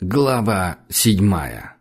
Глава седьмая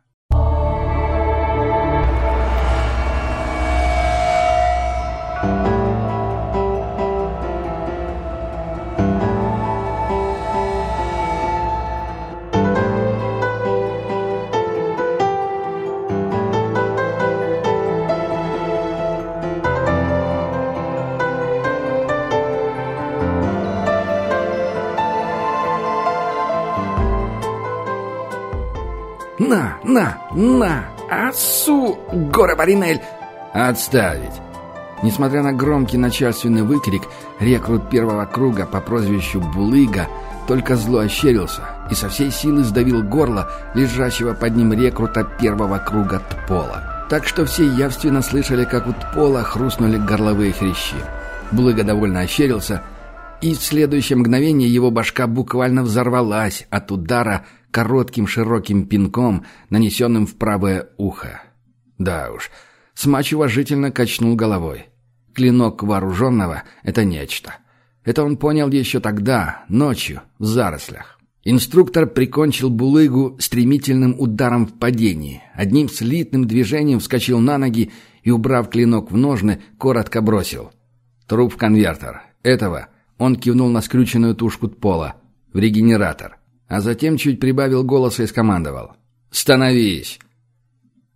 «На, на! Асу! Гора Баринель!» «Отставить!» Несмотря на громкий начальственный выкрик, рекрут первого круга по прозвищу Булыга только зло ощерился и со всей силы сдавил горло лежащего под ним рекрута первого круга Тпола. Так что все явственно слышали, как у Тпола хрустнули горловые хрящи. Булыга довольно ощерился, и в следующее мгновение его башка буквально взорвалась от удара коротким широким пинком, нанесенным в правое ухо. Да уж, Смач уважительно качнул головой. Клинок вооруженного — это нечто. Это он понял еще тогда, ночью, в зарослях. Инструктор прикончил булыгу стремительным ударом в падении. Одним слитным движением вскочил на ноги и, убрав клинок в ножны, коротко бросил. Труп в конвертер. Этого он кивнул на скрюченную тушку пола. В регенератор а затем чуть прибавил голоса и скомандовал. «Становись!»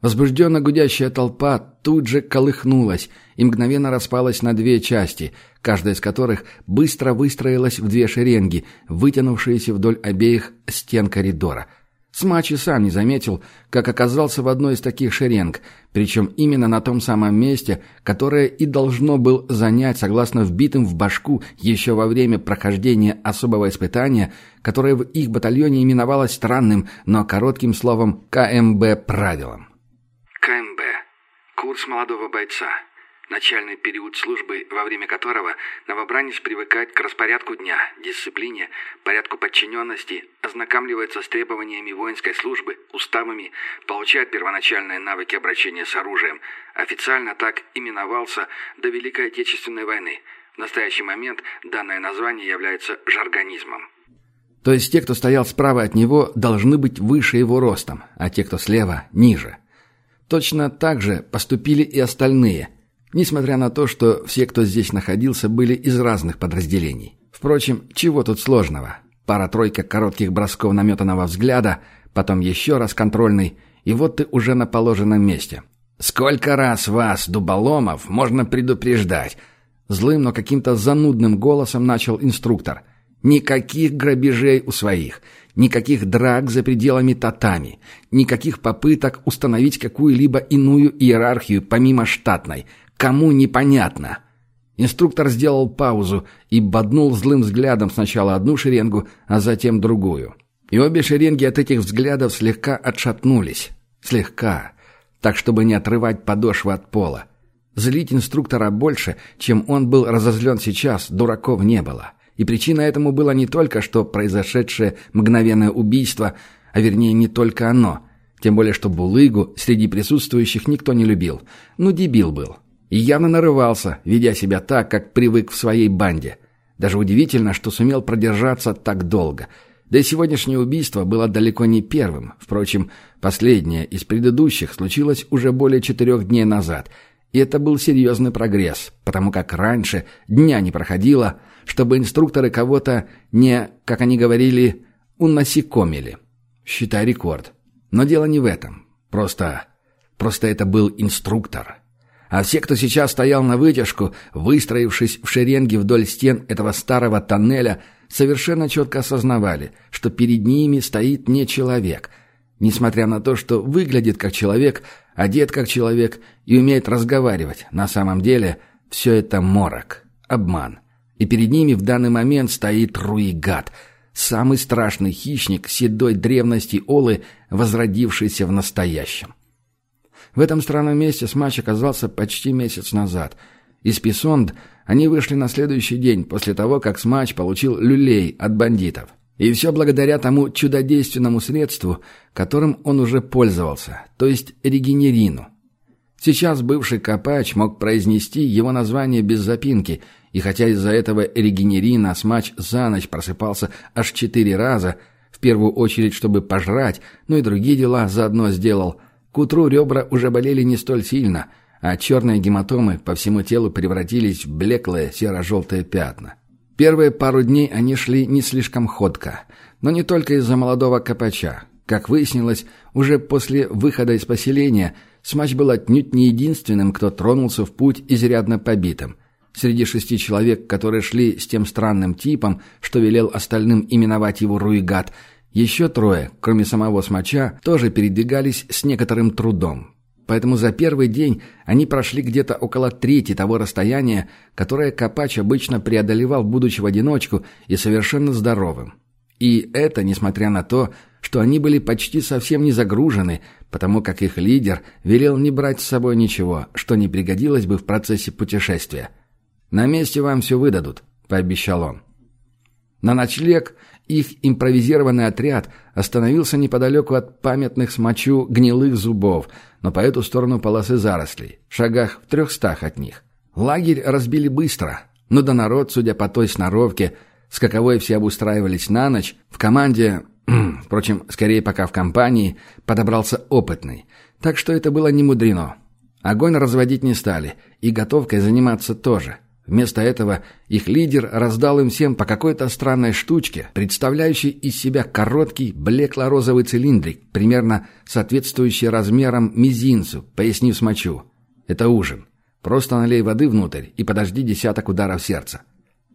Возбужденно гудящая толпа тут же колыхнулась и мгновенно распалась на две части, каждая из которых быстро выстроилась в две шеренги, вытянувшиеся вдоль обеих стен коридора – Смачи сам не заметил, как оказался в одной из таких шеренг, причем именно на том самом месте, которое и должно был занять, согласно вбитым в башку еще во время прохождения особого испытания, которое в их батальоне именовалось странным, но коротким словом КМБ правилом. КМБ. Курс молодого бойца. Начальный период службы, во время которого новобранец привыкает к распорядку дня, дисциплине, порядку подчиненности, ознакомливается с требованиями воинской службы, уставами, получает первоначальные навыки обращения с оружием. Официально так именовался до Великой Отечественной войны. В настоящий момент данное название является жаргонизмом. То есть те, кто стоял справа от него, должны быть выше его ростом, а те, кто слева, ниже. Точно так же поступили и остальные – Несмотря на то, что все, кто здесь находился, были из разных подразделений. Впрочем, чего тут сложного? Пара-тройка коротких бросков наметанного взгляда, потом еще раз контрольный, и вот ты уже на положенном месте. «Сколько раз вас, дуболомов, можно предупреждать?» Злым, но каким-то занудным голосом начал инструктор. «Никаких грабежей у своих, никаких драк за пределами татами, никаких попыток установить какую-либо иную иерархию помимо штатной, Кому непонятно. Инструктор сделал паузу и боднул злым взглядом сначала одну шеренгу, а затем другую. И обе шеренги от этих взглядов слегка отшатнулись. Слегка. Так, чтобы не отрывать подошвы от пола. Злить инструктора больше, чем он был разозлен сейчас, дураков не было. И причина этому была не только, что произошедшее мгновенное убийство, а вернее не только оно. Тем более, что Булыгу среди присутствующих никто не любил. Ну, дебил был. И явно нарывался, ведя себя так, как привык в своей банде. Даже удивительно, что сумел продержаться так долго. Да и сегодняшнее убийство было далеко не первым. Впрочем, последнее из предыдущих случилось уже более четырех дней назад. И это был серьезный прогресс, потому как раньше дня не проходило, чтобы инструкторы кого-то не, как они говорили, унасекомили. Считай рекорд. Но дело не в этом. Просто... Просто это был инструктор. А все, кто сейчас стоял на вытяжку, выстроившись в шеренге вдоль стен этого старого тоннеля, совершенно четко осознавали, что перед ними стоит не человек. Несмотря на то, что выглядит как человек, одет как человек и умеет разговаривать, на самом деле все это морок, обман. И перед ними в данный момент стоит Руигат, самый страшный хищник седой древности Олы, возродившийся в настоящем. В этом странном месте Смач оказался почти месяц назад. Из Писонд они вышли на следующий день после того, как Смач получил люлей от бандитов. И все благодаря тому чудодейственному средству, которым он уже пользовался, то есть регенерину. Сейчас бывший Копач мог произнести его название без запинки, и хотя из-за этого регенерина Смач за ночь просыпался аж четыре раза – в первую очередь, чтобы пожрать, но и другие дела заодно сделал. К утру ребра уже болели не столь сильно, а черные гематомы по всему телу превратились в блеклые серо-желтые пятна. Первые пару дней они шли не слишком ходко, но не только из-за молодого копача. Как выяснилось, уже после выхода из поселения Смач был отнюдь не единственным, кто тронулся в путь изрядно побитым. Среди шести человек, которые шли с тем странным типом, что велел остальным именовать его Руигат, еще трое, кроме самого Смача, тоже передвигались с некоторым трудом. Поэтому за первый день они прошли где-то около трети того расстояния, которое Копач обычно преодолевал, будучи в одиночку и совершенно здоровым. И это несмотря на то, что они были почти совсем не загружены, потому как их лидер велел не брать с собой ничего, что не пригодилось бы в процессе путешествия. «На месте вам все выдадут», — пообещал он. На ночлег их импровизированный отряд остановился неподалеку от памятных смочу гнилых зубов, но по эту сторону полосы зарослей, в шагах в трехстах от них. Лагерь разбили быстро, но да народ, судя по той сноровке, с каковой все обустраивались на ночь, в команде, впрочем, скорее пока в компании, подобрался опытный. Так что это было не мудрено. Огонь разводить не стали, и готовкой заниматься тоже – Вместо этого их лидер раздал им всем по какой-то странной штучке, представляющей из себя короткий блекло-розовый цилиндрик, примерно соответствующий размерам мизинцу, пояснив смочу. Это ужин. Просто налей воды внутрь и подожди десяток ударов сердца.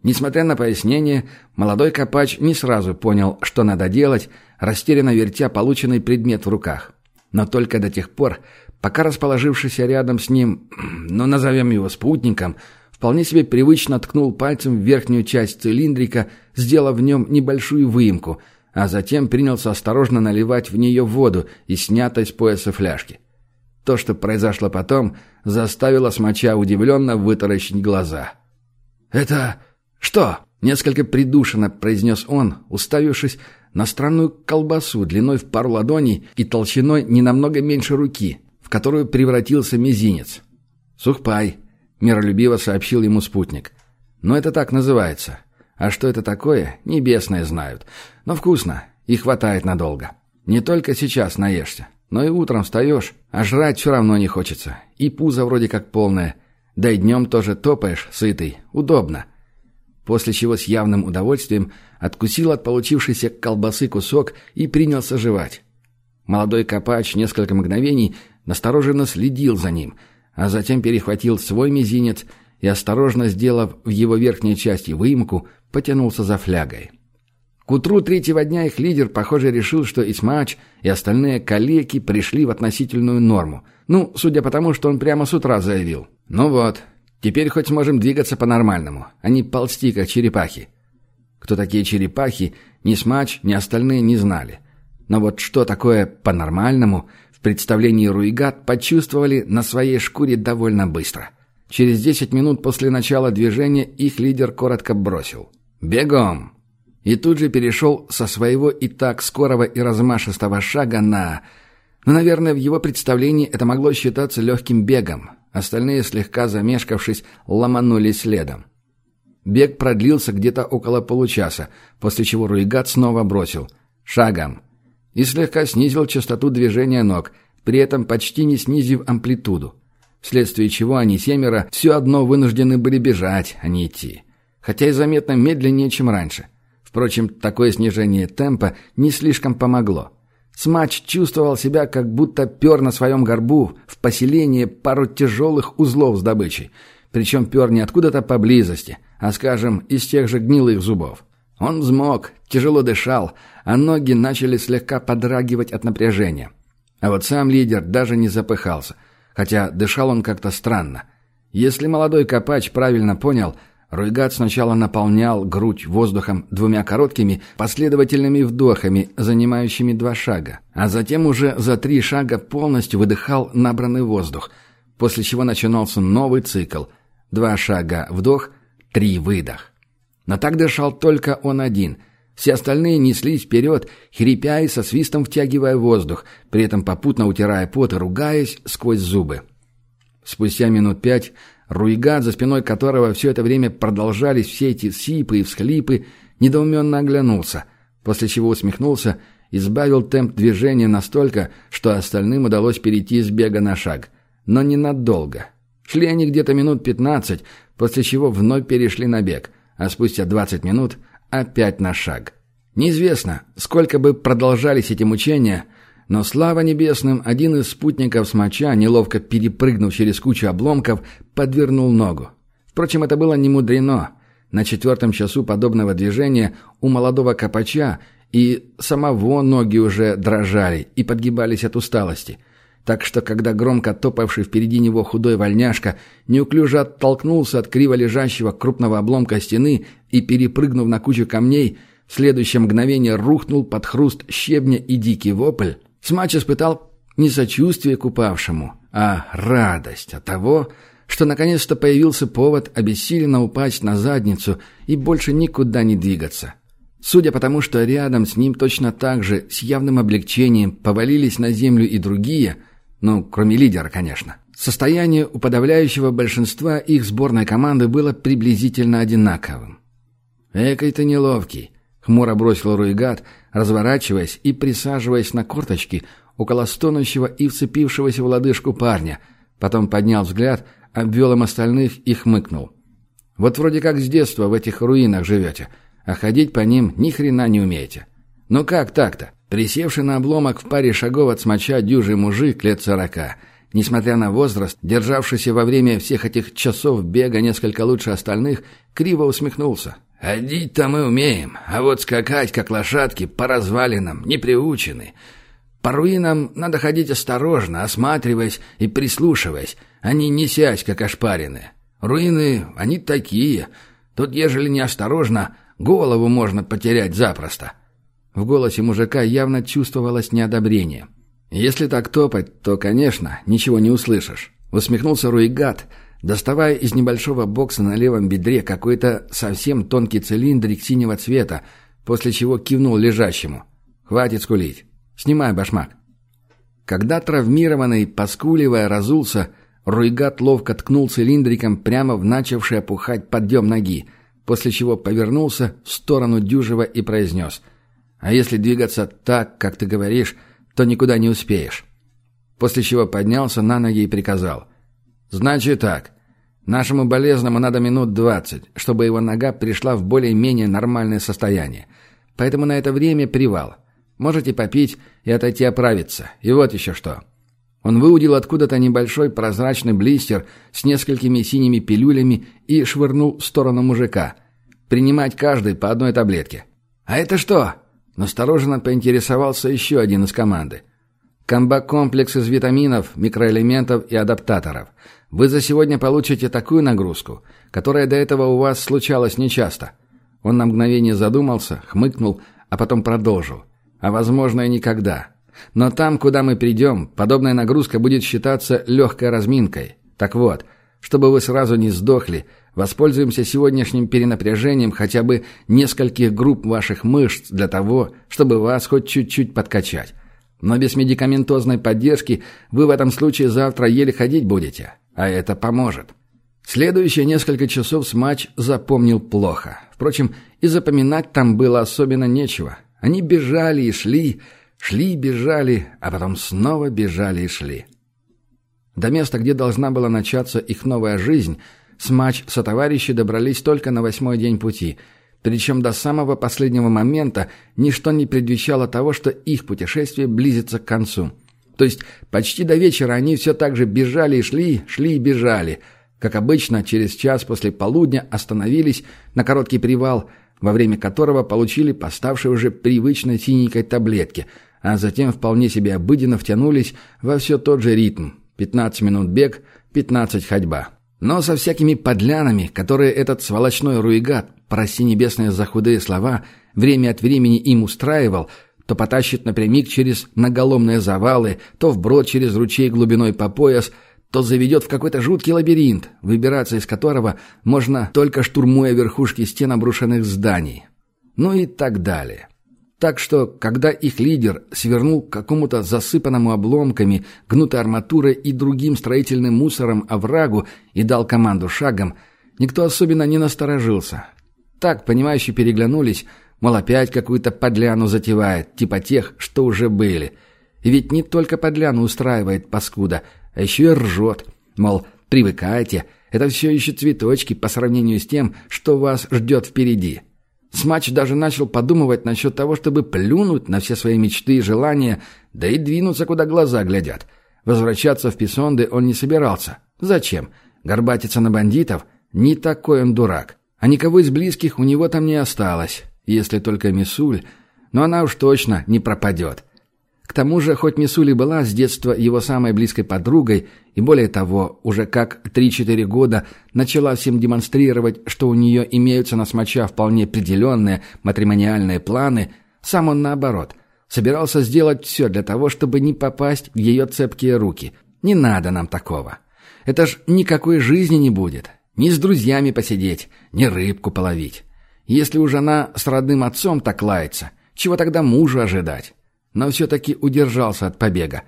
Несмотря на пояснение, молодой копач не сразу понял, что надо делать, растерянно вертя полученный предмет в руках. Но только до тех пор, пока расположившийся рядом с ним, ну назовем его спутником, вполне себе привычно ткнул пальцем в верхнюю часть цилиндрика, сделав в нем небольшую выемку, а затем принялся осторожно наливать в нее воду из снятой с пояса фляжки. То, что произошло потом, заставило смоча удивленно вытаращить глаза. «Это что?» — несколько придушенно произнес он, уставившись на странную колбасу длиной в пару ладоней и толщиной не намного меньше руки, в которую превратился мизинец. «Сухпай», — миролюбиво сообщил ему спутник. «Но это так называется. А что это такое, небесные знают. Но вкусно и хватает надолго. Не только сейчас наешься, но и утром встаешь, а жрать все равно не хочется. И пузо вроде как полное. Да и днем тоже топаешь, сытый. Удобно». После чего с явным удовольствием откусил от получившейся колбасы кусок и принялся жевать. Молодой копач несколько мгновений настороженно следил за ним — а затем перехватил свой мизинец и, осторожно сделав в его верхней части выемку, потянулся за флягой. К утру третьего дня их лидер, похоже, решил, что Исмач и остальные калеки пришли в относительную норму. Ну, судя по тому, что он прямо с утра заявил. «Ну вот, теперь хоть сможем двигаться по-нормальному, а не ползти, как черепахи». Кто такие черепахи, ни Смач, ни остальные не знали. Но вот что такое «по-нормальному» представлении Руигат почувствовали на своей шкуре довольно быстро. Через 10 минут после начала движения их лидер коротко бросил. «Бегом!» И тут же перешел со своего и так скорого и размашистого шага на... Ну, наверное, в его представлении это могло считаться легким бегом. Остальные, слегка замешкавшись, ломанулись следом. Бег продлился где-то около получаса, после чего Руигат снова бросил. «Шагом!» И слегка снизил частоту движения ног, при этом почти не снизив амплитуду. Вследствие чего они семеро все одно вынуждены были бежать, а не идти. Хотя и заметно медленнее, чем раньше. Впрочем, такое снижение темпа не слишком помогло. Смач чувствовал себя, как будто пер на своем горбу в поселении пару тяжелых узлов с добычей. Причем пер не откуда-то поблизости, а, скажем, из тех же гнилых зубов. Он взмок, тяжело дышал, а ноги начали слегка подрагивать от напряжения. А вот сам лидер даже не запыхался, хотя дышал он как-то странно. Если молодой копач правильно понял, Руйгат сначала наполнял грудь воздухом двумя короткими последовательными вдохами, занимающими два шага, а затем уже за три шага полностью выдыхал набранный воздух, после чего начинался новый цикл. Два шага вдох, три выдох. Но так дышал только он один. Все остальные неслись вперед, хрипя и со свистом втягивая воздух, при этом попутно утирая пот и ругаясь сквозь зубы. Спустя минут пять Руйгат, за спиной которого все это время продолжались все эти сипы и всхлипы, недоуменно оглянулся, после чего усмехнулся и сбавил темп движения настолько, что остальным удалось перейти с бега на шаг. Но ненадолго. Шли они где-то минут пятнадцать, после чего вновь перешли на бег, а спустя двадцать минут опять на шаг. Неизвестно, сколько бы продолжались эти мучения, но слава небесным, один из спутников смоча, неловко перепрыгнув через кучу обломков, подвернул ногу. Впрочем, это было не мудрено. На четвертом часу подобного движения у молодого копача и самого ноги уже дрожали и подгибались от усталости. Так что, когда громко топавший впереди него худой вольняшка неуклюже оттолкнулся от криво лежащего крупного обломка стены и, перепрыгнув на кучу камней, в следующее мгновение рухнул под хруст щебня и дикий вопль, Смач испытал не сочувствие к упавшему, а радость от того, что наконец-то появился повод обессиленно упасть на задницу и больше никуда не двигаться. Судя по тому, что рядом с ним точно так же, с явным облегчением, повалились на землю и другие, ну, кроме лидера, конечно, состояние у подавляющего большинства их сборной команды было приблизительно одинаковым. «Экой ты неловкий», — хмуро бросил Руигат, разворачиваясь и присаживаясь на корточки около стонущего и вцепившегося в лодыжку парня, потом поднял взгляд, обвел им остальных и хмыкнул. «Вот вроде как с детства в этих руинах живете, а ходить по ним ни хрена не умеете. Ну как так-то? Присевший на обломок в паре шагов от смоча дюжий мужик лет сорока, несмотря на возраст, державшийся во время всех этих часов бега несколько лучше остальных, криво усмехнулся. Ходить-то мы умеем, а вот скакать, как лошадки, по развалинам не приучены. По руинам надо ходить осторожно, осматриваясь и прислушиваясь, а не несясь, как ошпаренные. Руины, они такие. Тут, ежели не осторожно, голову можно потерять запросто». В голосе мужика явно чувствовалось неодобрение. «Если так топать, то, конечно, ничего не услышишь». Усмехнулся Руигат, доставая из небольшого бокса на левом бедре какой-то совсем тонкий цилиндрик синего цвета, после чего кивнул лежащему. «Хватит скулить. Снимай башмак». Когда травмированный, поскуливая, разулся, Руйгат ловко ткнул цилиндриком прямо в начавший опухать подъем ноги, после чего повернулся в сторону Дюжева и произнес «А если двигаться так, как ты говоришь, то никуда не успеешь». После чего поднялся на ноги и приказал «Значит так, Нашему болезному надо минут двадцать, чтобы его нога пришла в более-менее нормальное состояние. Поэтому на это время привал. Можете попить и отойти оправиться. И вот еще что. Он выудил откуда-то небольшой прозрачный блистер с несколькими синими пилюлями и швырнул в сторону мужика. Принимать каждый по одной таблетке. «А это что?» Настороженно поинтересовался еще один из команды. Комбокомплекс из витаминов, микроэлементов и адаптаторов. Вы за сегодня получите такую нагрузку, которая до этого у вас случалась нечасто». Он на мгновение задумался, хмыкнул, а потом продолжил. «А возможно и никогда. Но там, куда мы придем, подобная нагрузка будет считаться легкой разминкой. Так вот, чтобы вы сразу не сдохли, воспользуемся сегодняшним перенапряжением хотя бы нескольких групп ваших мышц для того, чтобы вас хоть чуть-чуть подкачать. Но без медикаментозной поддержки вы в этом случае завтра еле ходить будете, а это поможет. Следующие несколько часов с матч запомнил плохо. Впрочем, и запоминать там было особенно нечего. Они бежали и шли, шли и бежали, а потом снова бежали и шли. До места, где должна была начаться их новая жизнь, с матч сотоварищи добрались только на восьмой день пути – причем до самого последнего момента ничто не предвещало того, что их путешествие близится к концу. То есть почти до вечера они все так же бежали и шли, шли и бежали. Как обычно, через час после полудня остановились на короткий привал, во время которого получили поставшие уже привычной синенькой таблетки, а затем вполне себе обыденно втянулись во все тот же ритм. 15 минут бег, 15 ходьба. Но со всякими подлянами, которые этот сволочной руигат прости небесные за худые слова, время от времени им устраивал, то потащит напрямик через наголомные завалы, то вброд через ручей глубиной по пояс, то заведет в какой-то жуткий лабиринт, выбираться из которого можно только штурмуя верхушки стен обрушенных зданий. Ну и так далее. Так что, когда их лидер свернул к какому-то засыпанному обломками, гнутой арматурой и другим строительным мусором оврагу и дал команду шагом, никто особенно не насторожился, так, понимающие переглянулись, Мол, опять какую-то подляну затевает, типа тех, что уже были. И ведь не только подляну устраивает паскуда, а еще и ржет. Мол, привыкайте, это все еще цветочки по сравнению с тем, что вас ждет впереди. Смач даже начал подумывать насчет того, чтобы плюнуть на все свои мечты и желания, да и двинуться, куда глаза глядят. Возвращаться в Писонды он не собирался. Зачем? Горбатиться на бандитов? Не такой он дурак. А никого из близких у него там не осталось, если только Мисуль, но она уж точно не пропадет. К тому же, хоть Мисули была с детства его самой близкой подругой, и более того, уже как 3-4 года начала всем демонстрировать, что у нее имеются на смоча вполне определенные матримониальные планы, сам он наоборот, собирался сделать все для того, чтобы не попасть в ее цепкие руки. Не надо нам такого. Это ж никакой жизни не будет. Ни с друзьями посидеть, ни рыбку половить. Если уж она с родным отцом так лается, чего тогда мужу ожидать? Но все-таки удержался от побега.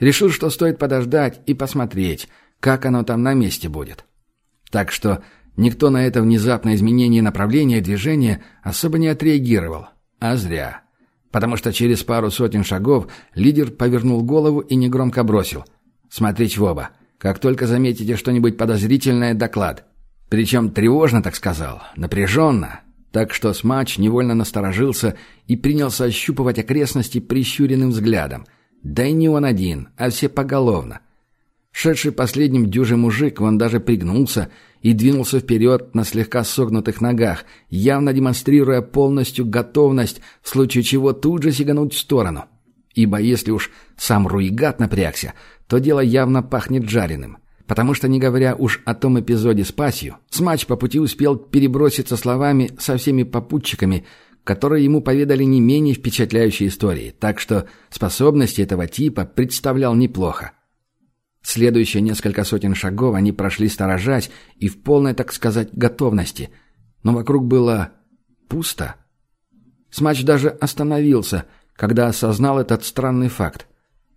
Решил, что стоит подождать и посмотреть, как оно там на месте будет. Так что никто на это внезапное изменение направления движения особо не отреагировал. А зря. Потому что через пару сотен шагов лидер повернул голову и негромко бросил. «Смотреть в оба. Как только заметите что-нибудь подозрительное, доклад». Причем тревожно так сказал, напряженно, так что Смач невольно насторожился и принялся ощупывать окрестности прищуренным взглядом. Да и не он один, а все поголовно. Шедший последним дюжий мужик, он даже пригнулся и двинулся вперед на слегка согнутых ногах, явно демонстрируя полностью готовность, в случае чего тут же сигануть в сторону. Ибо если уж сам Руигат напрягся, то дело явно пахнет жареным. Потому что, не говоря уж о том эпизоде с пасью, Смач по пути успел переброситься словами со всеми попутчиками, которые ему поведали не менее впечатляющие истории, так что способности этого типа представлял неплохо. Следующие несколько сотен шагов они прошли сторожать и в полной, так сказать, готовности, но вокруг было пусто. Смач даже остановился, когда осознал этот странный факт.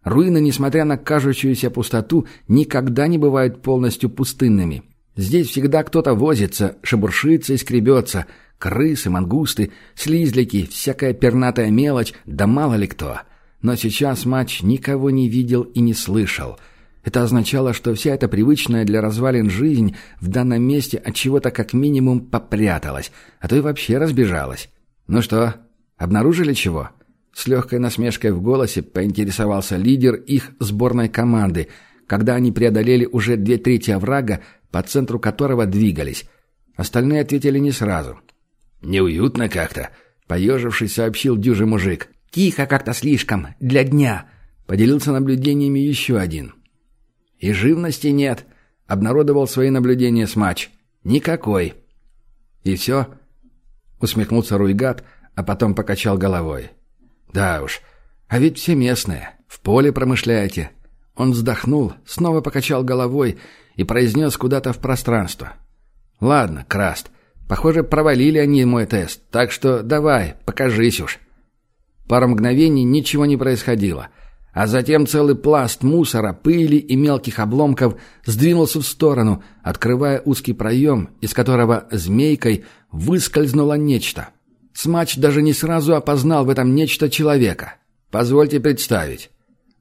Руины, несмотря на кажущуюся пустоту, никогда не бывают полностью пустынными. Здесь всегда кто-то возится, шебуршится и скребется. Крысы, мангусты, слизлики, всякая пернатая мелочь, да мало ли кто. Но сейчас матч никого не видел и не слышал. Это означало, что вся эта привычная для развалин жизнь в данном месте от чего-то как минимум попряталась, а то и вообще разбежалась. Ну что, обнаружили чего? — с легкой насмешкой в голосе поинтересовался лидер их сборной команды, когда они преодолели уже две трети оврага, по центру которого двигались. Остальные ответили не сразу. «Неуютно как-то», — поежившись, сообщил дюжий мужик. «Тихо как-то слишком, для дня», — поделился наблюдениями еще один. «И живности нет», — обнародовал свои наблюдения Смач. «Никакой». «И все?» — усмехнулся Руйгат, а потом покачал головой. «Да уж. А ведь все местные. В поле промышляете». Он вздохнул, снова покачал головой и произнес куда-то в пространство. «Ладно, Краст. Похоже, провалили они мой тест, так что давай, покажись уж». Пару мгновений ничего не происходило, а затем целый пласт мусора, пыли и мелких обломков сдвинулся в сторону, открывая узкий проем, из которого змейкой выскользнуло нечто. Смач даже не сразу опознал в этом нечто человека. «Позвольте представить».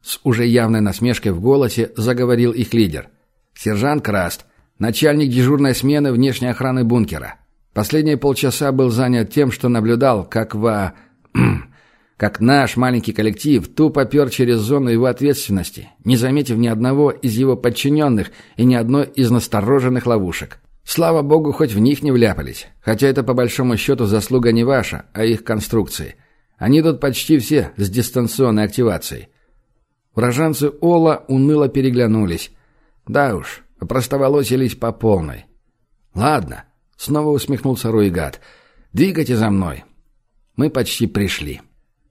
С уже явной насмешкой в голосе заговорил их лидер. «Сержант Краст, начальник дежурной смены внешней охраны бункера. Последние полчаса был занят тем, что наблюдал, как во... как наш маленький коллектив тупо пер через зону его ответственности, не заметив ни одного из его подчиненных и ни одной из настороженных ловушек. Слава богу, хоть в них не вляпались. Хотя это по большому счету заслуга не ваша, а их конструкции. Они тут почти все с дистанционной активацией. Уроженцы Ола уныло переглянулись. Да уж, простоволосились по полной. «Ладно», — снова усмехнулся Руигат, — «двигайте за мной». Мы почти пришли.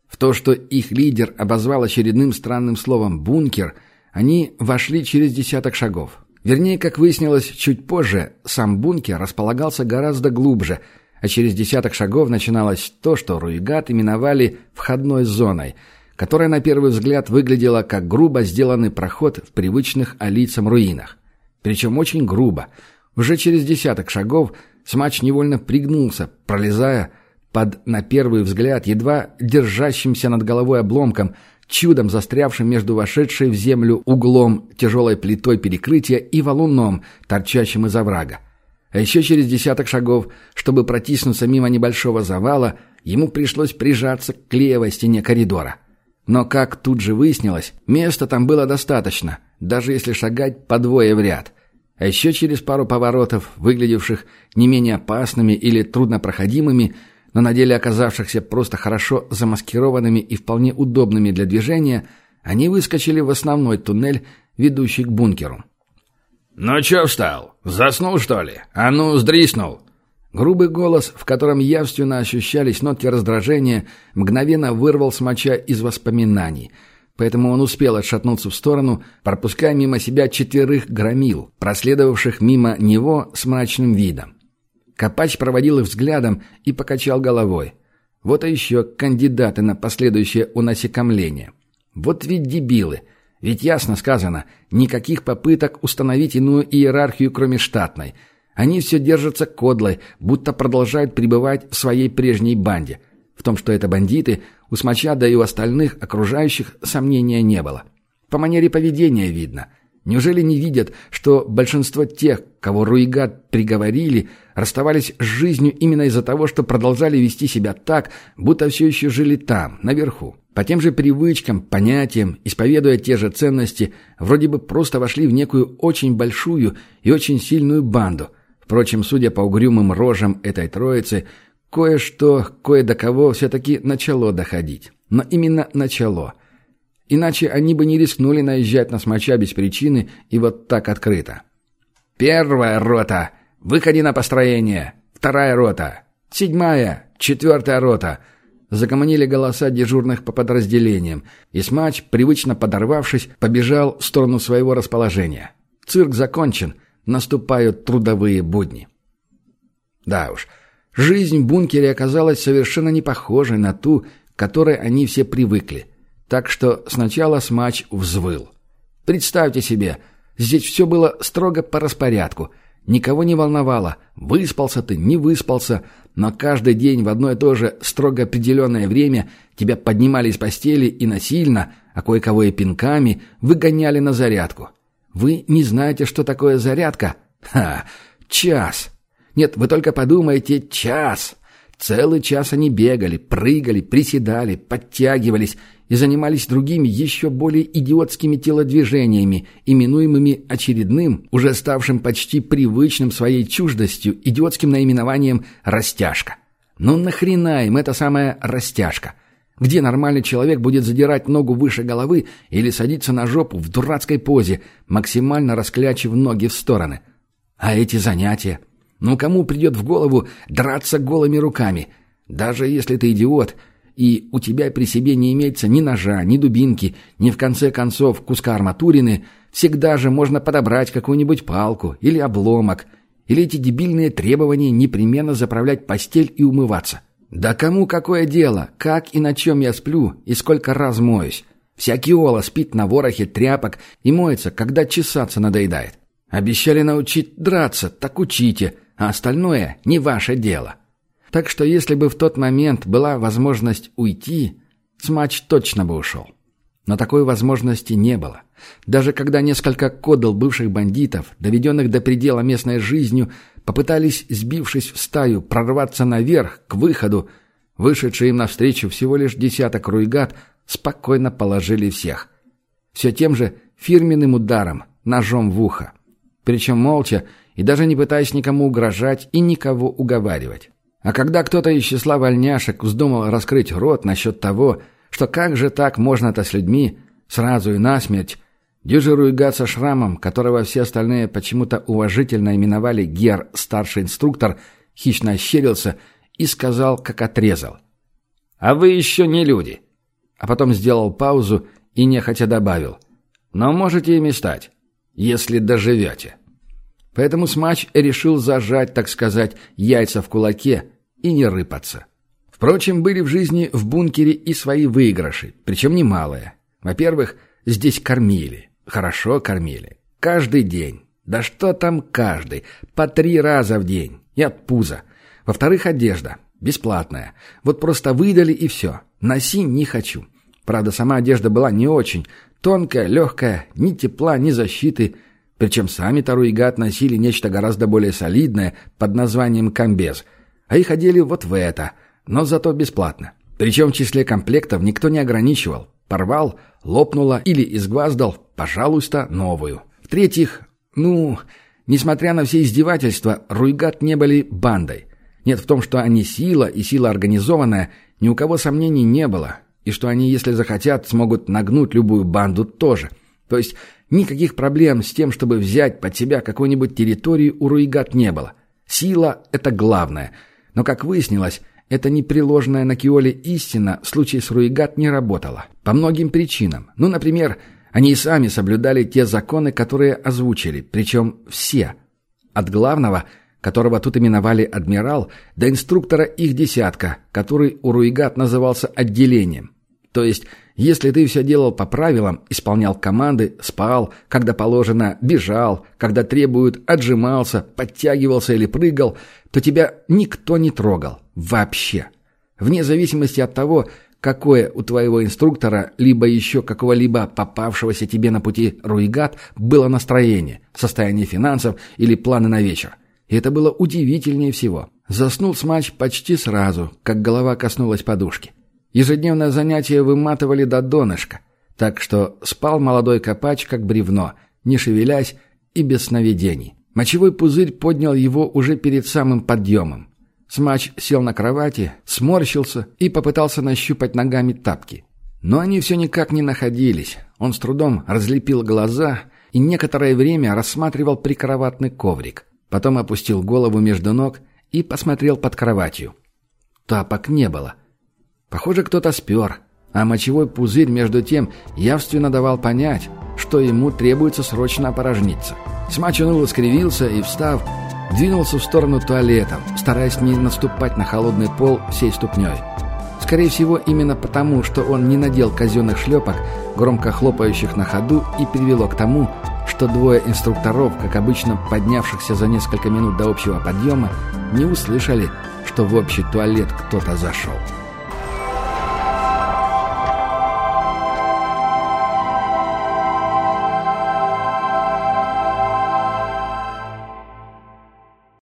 В то, что их лидер обозвал очередным странным словом «бункер», они вошли через десяток шагов. Вернее, как выяснилось чуть позже, сам бункер располагался гораздо глубже, а через десяток шагов начиналось то, что Руигат именовали «входной зоной», которая на первый взгляд выглядела как грубо сделанный проход в привычных алийцам руинах. Причем очень грубо. Уже через десяток шагов Смач невольно пригнулся, пролезая под, на первый взгляд, едва держащимся над головой обломком, чудом застрявшим между вошедшей в землю углом тяжелой плитой перекрытия и валуном, торчащим из оврага. А еще через десяток шагов, чтобы протиснуться мимо небольшого завала, ему пришлось прижаться к левой стене коридора. Но, как тут же выяснилось, места там было достаточно, даже если шагать по двое в ряд. А еще через пару поворотов, выглядевших не менее опасными или труднопроходимыми, но на деле оказавшихся просто хорошо замаскированными и вполне удобными для движения, они выскочили в основной туннель, ведущий к бункеру. «Ну чё встал? Заснул, что ли? А ну, сдриснул!» Грубый голос, в котором явственно ощущались нотки раздражения, мгновенно вырвал смоча из воспоминаний, поэтому он успел отшатнуться в сторону, пропуская мимо себя четверых громил, проследовавших мимо него с мрачным видом. Копач проводил их взглядом и покачал головой. Вот и еще кандидаты на последующее унасекомление. Вот ведь дебилы. Ведь ясно сказано, никаких попыток установить иную иерархию, кроме штатной. Они все держатся кодлой, будто продолжают пребывать в своей прежней банде. В том, что это бандиты, у Смача, да и у остальных окружающих сомнения не было. По манере поведения видно – Неужели не видят, что большинство тех, кого Руигат приговорили, расставались с жизнью именно из-за того, что продолжали вести себя так, будто все еще жили там, наверху? По тем же привычкам, понятиям, исповедуя те же ценности, вроде бы просто вошли в некую очень большую и очень сильную банду. Впрочем, судя по угрюмым рожам этой троицы, кое-что, кое до кого все-таки начало доходить. Но именно начало – Иначе они бы не рискнули наезжать на смоча без причины и вот так открыто. «Первая рота! Выходи на построение! Вторая рота! Седьмая! Четвертая рота!» Загомонили голоса дежурных по подразделениям, и смач, привычно подорвавшись, побежал в сторону своего расположения. Цирк закончен, наступают трудовые будни. Да уж, жизнь в бункере оказалась совершенно не похожей на ту, к которой они все привыкли. Так что сначала смач взвыл. Представьте себе, здесь все было строго по распорядку. Никого не волновало, выспался ты, не выспался, но каждый день в одно и то же строго определенное время тебя поднимали из постели и насильно, а кое-кого и пинками, выгоняли на зарядку. Вы не знаете, что такое зарядка? Ха, час. Нет, вы только подумайте, час. Целый час они бегали, прыгали, приседали, подтягивались и занимались другими еще более идиотскими телодвижениями, именуемыми очередным, уже ставшим почти привычным своей чуждостью, идиотским наименованием «растяжка». Ну нахрена им эта самая растяжка? Где нормальный человек будет задирать ногу выше головы или садиться на жопу в дурацкой позе, максимально расклячив ноги в стороны? А эти занятия? Ну кому придет в голову драться голыми руками? Даже если ты идиот – и у тебя при себе не имеется ни ножа, ни дубинки, ни в конце концов куска арматурины, всегда же можно подобрать какую-нибудь палку или обломок, или эти дебильные требования непременно заправлять постель и умываться. Да кому какое дело, как и на чем я сплю и сколько раз моюсь? Всякий ола спит на ворохе тряпок и моется, когда чесаться надоедает. Обещали научить драться, так учите, а остальное не ваше дело. Так что если бы в тот момент была возможность уйти, Смач точно бы ушел. Но такой возможности не было. Даже когда несколько кодл бывших бандитов, доведенных до предела местной жизнью, попытались, сбившись в стаю, прорваться наверх, к выходу, вышедшие им навстречу всего лишь десяток руйгат, спокойно положили всех. Все тем же фирменным ударом, ножом в ухо. Причем молча и даже не пытаясь никому угрожать и никого уговаривать. А когда кто-то из числа вольняшек вздумал раскрыть рот насчет того, что как же так можно-то с людьми, сразу и насмерть, дюжи ругаться шрамом, которого все остальные почему-то уважительно именовали Гер, старший инструктор, хищно ощерился и сказал, как отрезал. «А вы еще не люди!» А потом сделал паузу и нехотя добавил. «Но можете ими стать, если доживете». Поэтому Смач решил зажать, так сказать, яйца в кулаке и не рыпаться. Впрочем, были в жизни в бункере и свои выигрыши, причем немалые. Во-первых, здесь кормили. Хорошо кормили. Каждый день. Да что там каждый? По три раза в день. И от пуза. Во-вторых, одежда. Бесплатная. Вот просто выдали и все. Носи не хочу. Правда, сама одежда была не очень. Тонкая, легкая, ни тепла, ни защиты. Причем сами Тару и Гат носили нечто гораздо более солидное под названием комбез. А их одели вот в это, но зато бесплатно. Причем в числе комплектов никто не ограничивал. Порвал, лопнула или изгваздал, пожалуйста, новую. В-третьих, ну, несмотря на все издевательства, Руйгат не были бандой. Нет, в том, что они сила и сила организованная, ни у кого сомнений не было. И что они, если захотят, смогут нагнуть любую банду тоже. То есть никаких проблем с тем, чтобы взять под себя какую-нибудь территорию у Руигат не было. Сила — это главное. Но, как выяснилось, эта непреложная на Киоле истина в случае с Руигат не работала. По многим причинам. Ну, например, они и сами соблюдали те законы, которые озвучили, причем все. От главного — которого тут именовали адмирал, до инструктора их десятка, который у Руигат назывался отделением. То есть, если ты все делал по правилам, исполнял команды, спал, когда положено, бежал, когда требуют, отжимался, подтягивался или прыгал, то тебя никто не трогал. Вообще. Вне зависимости от того, какое у твоего инструктора, либо еще какого-либо попавшегося тебе на пути руигат, было настроение, состояние финансов или планы на вечер. И это было удивительнее всего. Заснул Смач почти сразу, как голова коснулась подушки. Ежедневное занятие выматывали до донышка, так что спал молодой копач как бревно, не шевелясь и без сновидений. Мочевой пузырь поднял его уже перед самым подъемом. Смач сел на кровати, сморщился и попытался нащупать ногами тапки. Но они все никак не находились. Он с трудом разлепил глаза и некоторое время рассматривал прикроватный коврик. Потом опустил голову между ног и посмотрел под кроватью. Тапок не было. Похоже, кто-то спер, а мочевой пузырь между тем явственно давал понять, что ему требуется срочно опорожниться. Смач уныло скривился и, встав, двинулся в сторону туалета, стараясь не наступать на холодный пол всей ступней. Скорее всего, именно потому, что он не надел казенных шлепок, громко хлопающих на ходу, и привело к тому, что двое инструкторов, как обычно поднявшихся за несколько минут до общего подъема, не услышали, что в общий туалет кто-то зашел.